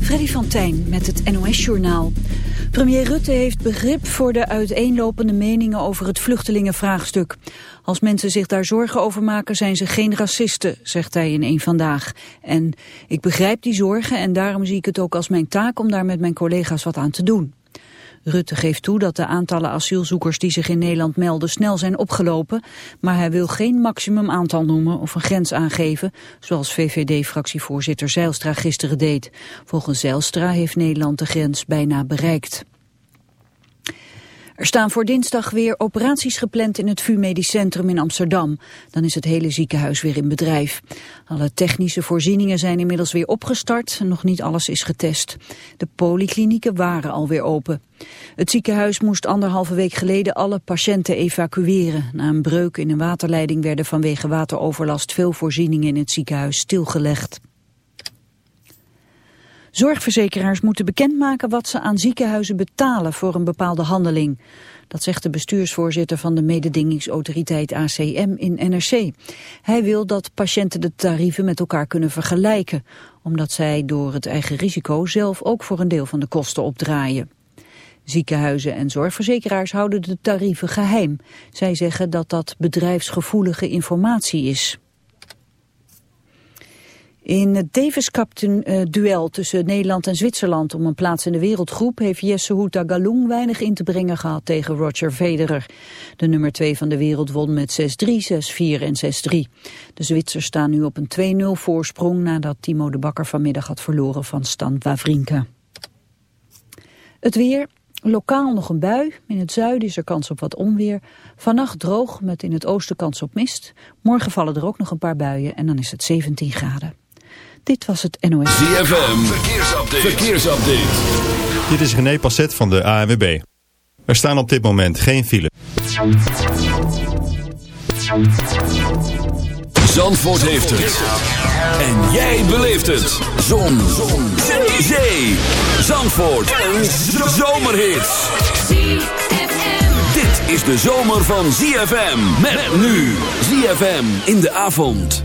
Freddy van Tijn met het NOS-journaal. Premier Rutte heeft begrip voor de uiteenlopende meningen over het vluchtelingenvraagstuk. Als mensen zich daar zorgen over maken zijn ze geen racisten, zegt hij in een Vandaag. En ik begrijp die zorgen en daarom zie ik het ook als mijn taak om daar met mijn collega's wat aan te doen. Rutte geeft toe dat de aantallen asielzoekers die zich in Nederland melden snel zijn opgelopen, maar hij wil geen maximum aantal noemen of een grens aangeven, zoals VVD-fractievoorzitter Zeilstra gisteren deed. Volgens Zeilstra heeft Nederland de grens bijna bereikt. Er staan voor dinsdag weer operaties gepland in het VU Medisch Centrum in Amsterdam. Dan is het hele ziekenhuis weer in bedrijf. Alle technische voorzieningen zijn inmiddels weer opgestart nog niet alles is getest. De polyklinieken waren alweer open. Het ziekenhuis moest anderhalve week geleden alle patiënten evacueren. Na een breuk in een waterleiding werden vanwege wateroverlast veel voorzieningen in het ziekenhuis stilgelegd. Zorgverzekeraars moeten bekendmaken wat ze aan ziekenhuizen betalen voor een bepaalde handeling. Dat zegt de bestuursvoorzitter van de mededingingsautoriteit ACM in NRC. Hij wil dat patiënten de tarieven met elkaar kunnen vergelijken, omdat zij door het eigen risico zelf ook voor een deel van de kosten opdraaien. Ziekenhuizen en zorgverzekeraars houden de tarieven geheim. Zij zeggen dat dat bedrijfsgevoelige informatie is. In het Davis Cup tussen Nederland en Zwitserland om een plaats in de wereldgroep heeft Jesse Houta Galung weinig in te brengen gehad tegen Roger Federer. De nummer 2 van de wereld won met 6-3, 6-4 en 6-3. De Zwitsers staan nu op een 2-0 voorsprong nadat Timo de Bakker vanmiddag had verloren van Stan Wawrinka. Het weer, Lokaal nog een bui. In het zuiden is er kans op wat onweer. Vannacht droog met in het oosten kans op mist. Morgen vallen er ook nog een paar buien en dan is het 17 graden. Dit was het NOS. ZFM, verkeersupdate. verkeersupdate. Dit is René Passet van de ANWB. Er staan op dit moment geen file. Zandvoort heeft het. En jij beleeft het. Zon. Zon. Zee. Zandvoort. Een zomerhit. Dit is de zomer van ZFM. Met nu. ZFM in de avond.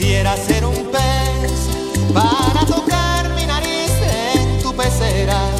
Quisiera ser un pez para tocar mi nariz en tu pecera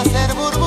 hacer burbujas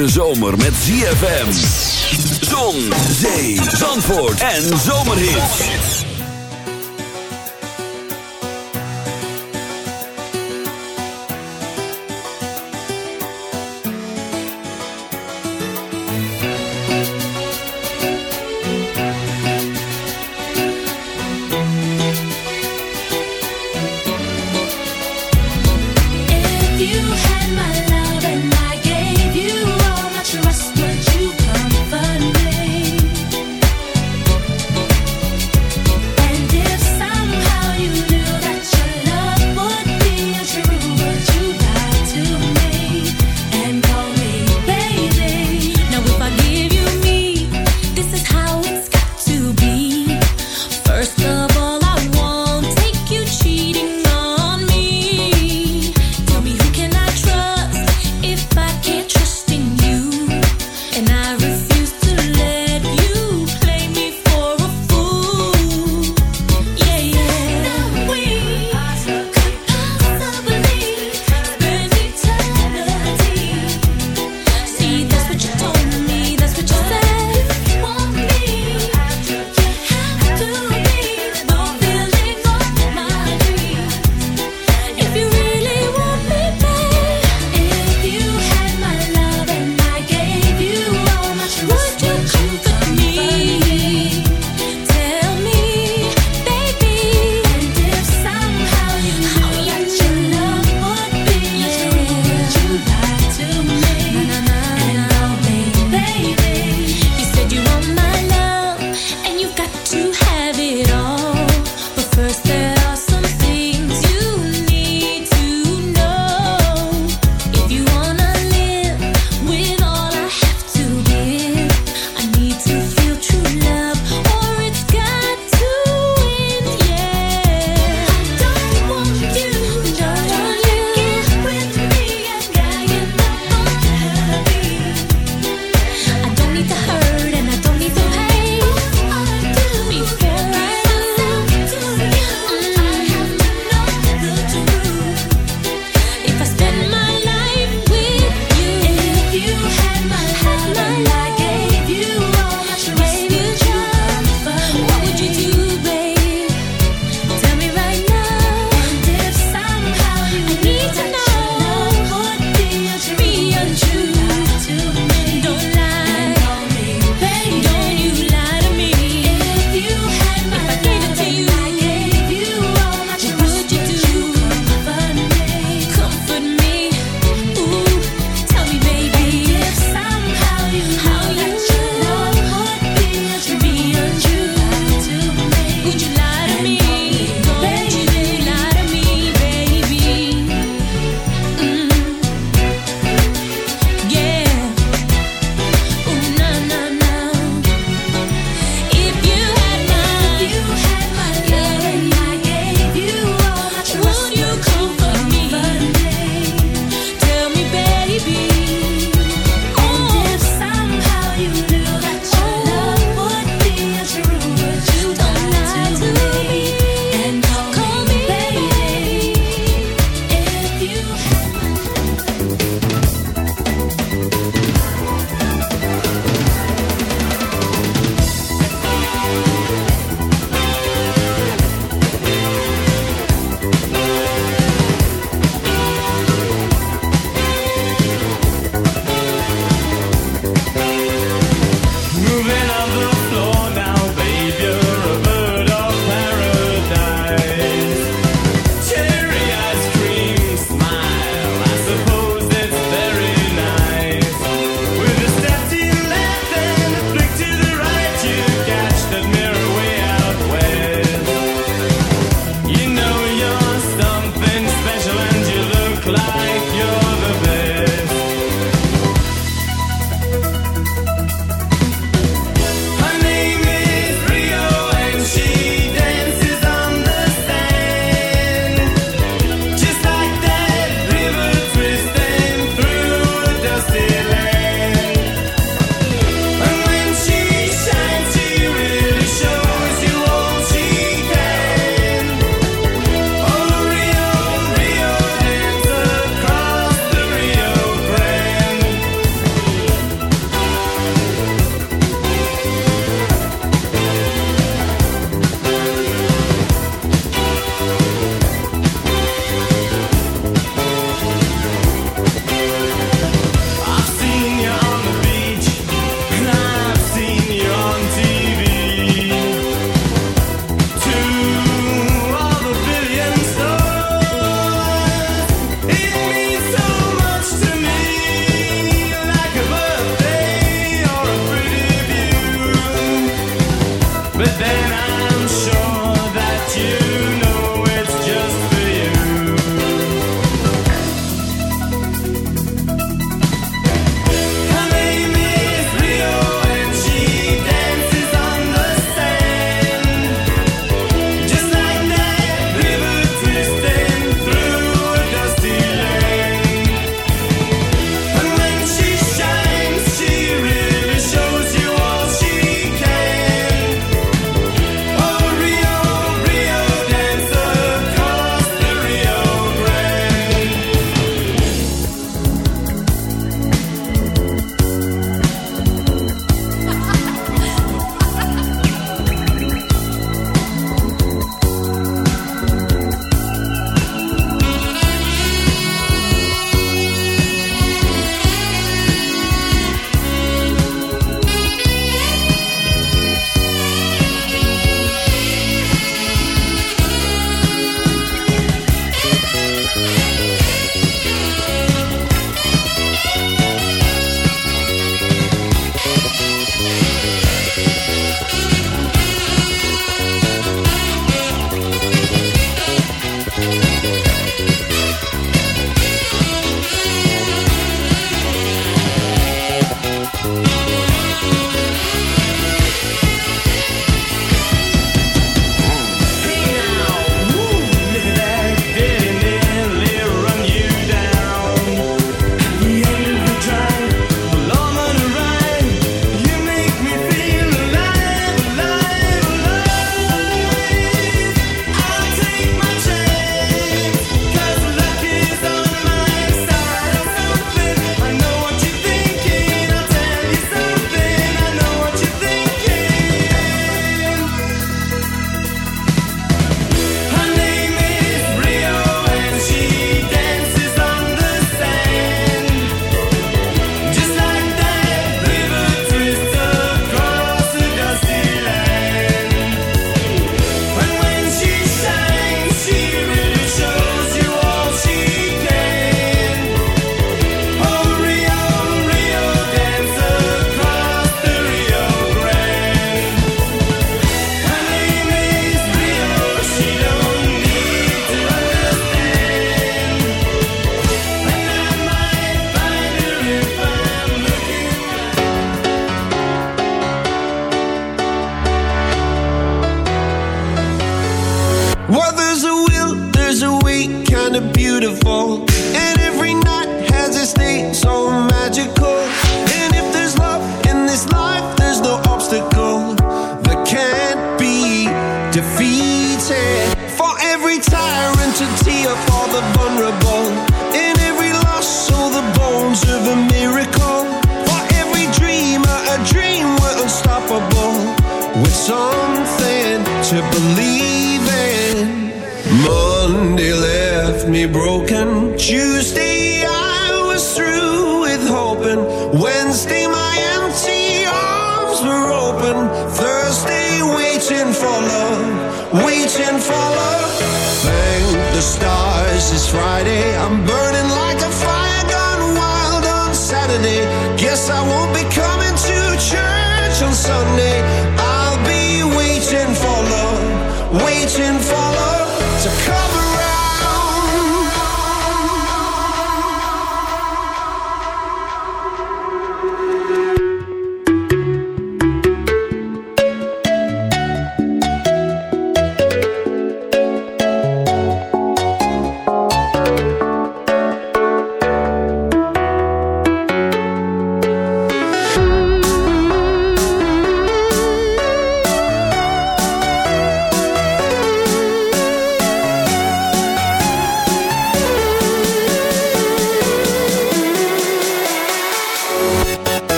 hete zomer met ZFM. Zon, zee, zandvoort en zomerhit.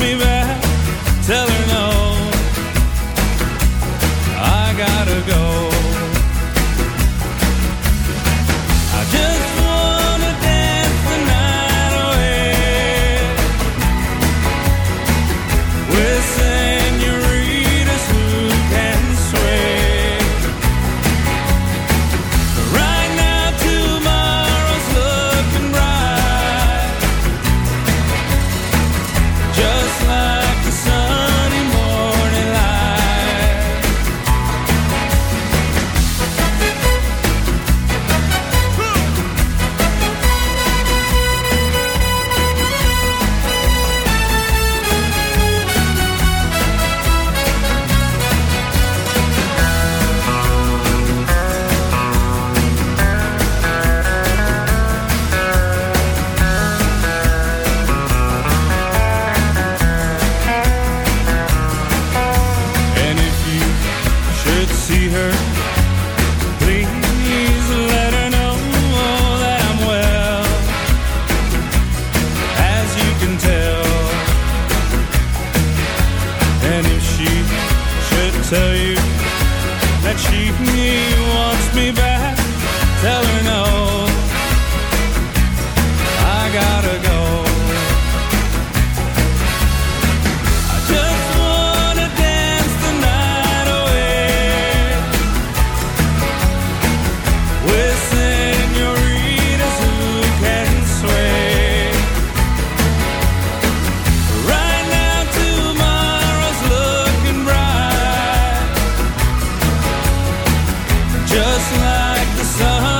me back. Tell her just like the sun.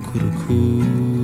くくる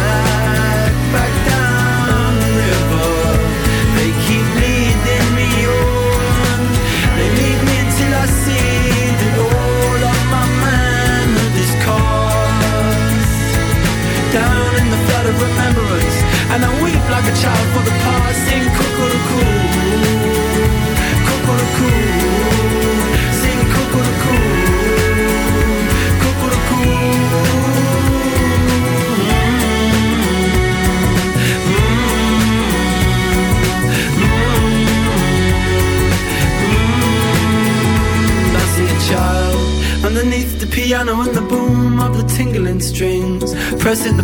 Remembrance And I weep like a child for the past Sing cuckoo-cuckoo Cuckoo-cuckoo Sing cuckoo-cuckoo Underneath the piano and the boom of the tingling strings Pressing the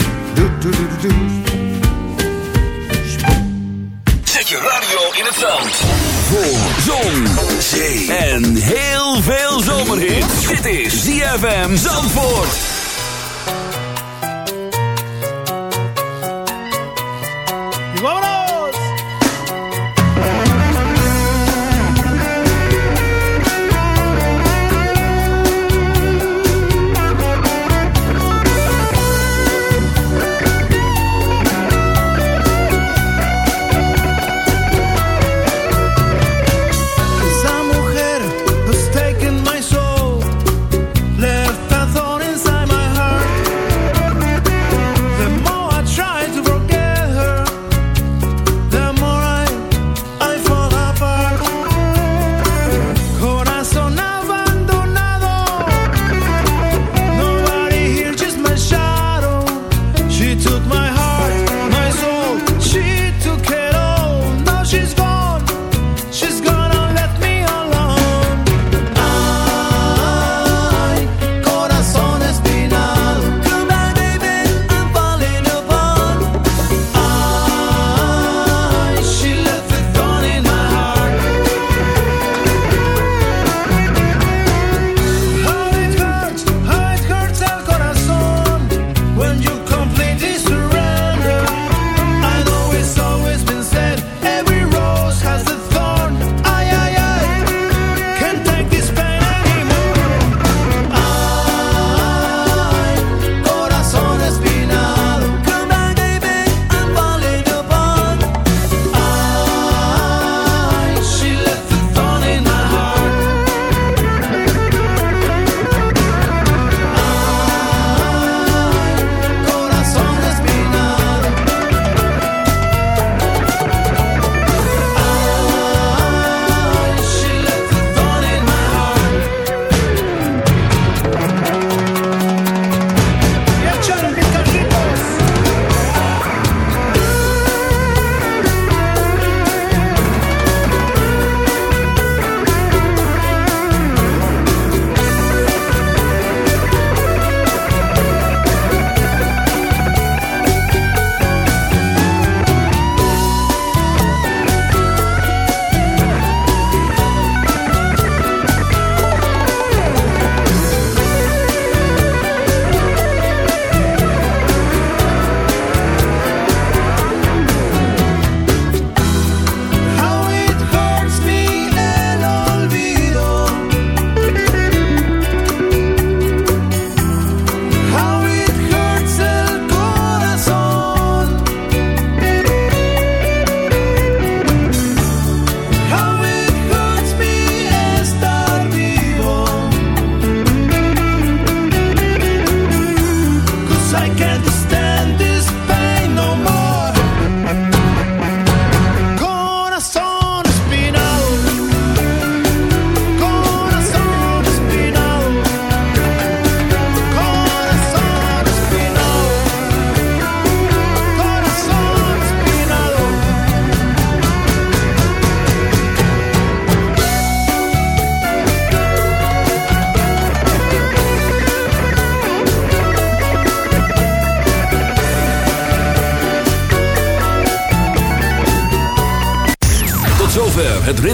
Zet je radio in het zand. Voor zon, zee en heel veel zomerhit. Dit is ZFM Zandvoort.